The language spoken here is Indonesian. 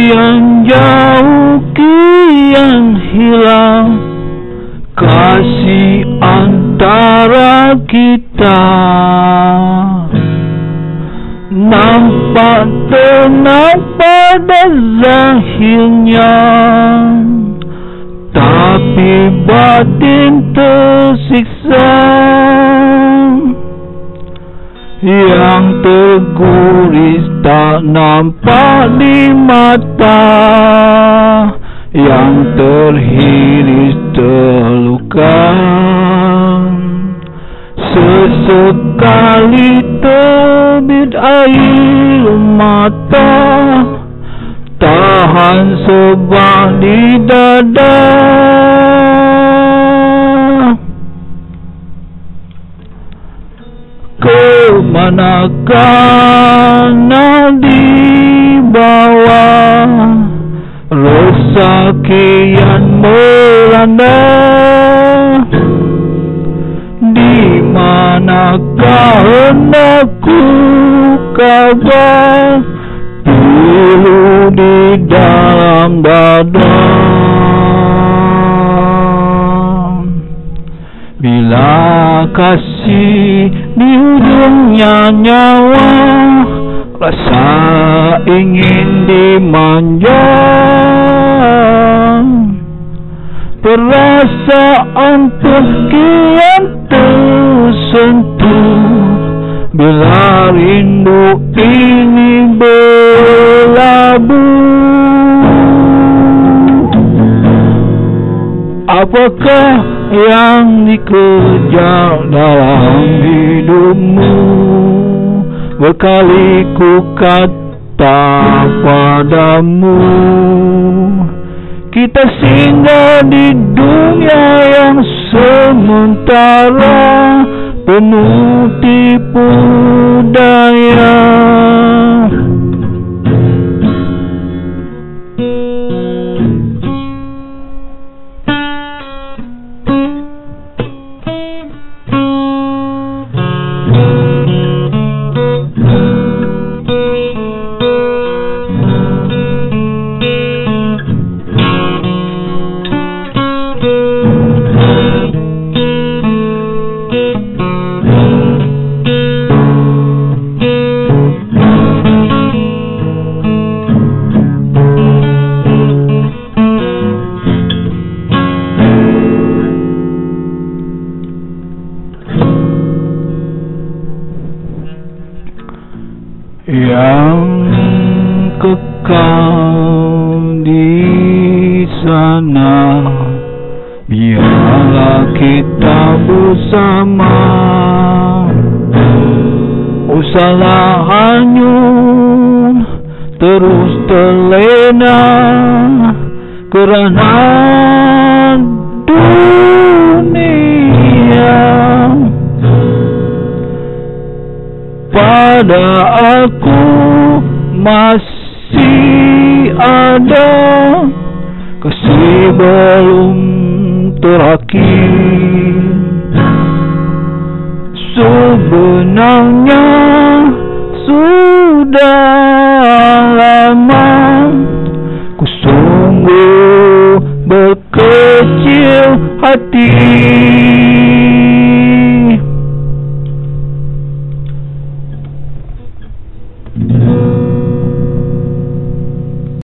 Kian jauh kian hilang. Kasih antara kita. Nampak tenang pada zahirnya. Tapi batin tersiksa Yang terguris tak nampak di mata. Yang terhiris terluka. Sesekali terbit air mata. Tahan sebab di dada Ke manakah nak dibawa Rasa kian melanda. Di manakah hendakku kabar? Pilu di dalam dada Bila kasih di ujungnya nyawa. Rasa ingin dimanja Perasaan pun kian tersentuh. Bila rindu ini berlabuh Apakah yang dikejar dalam hidupmu? Berkali ku kata padamu. Kita singgah di dunia yang sementara Penuh tipu daya yang kekal di sana biarlah kita bersama. Usahlah hanyut terus terlena kerana dunia. Pada aku masih ada kasih belum terakhir. Sebenarnya sudah lama ku sungguh berkecil hati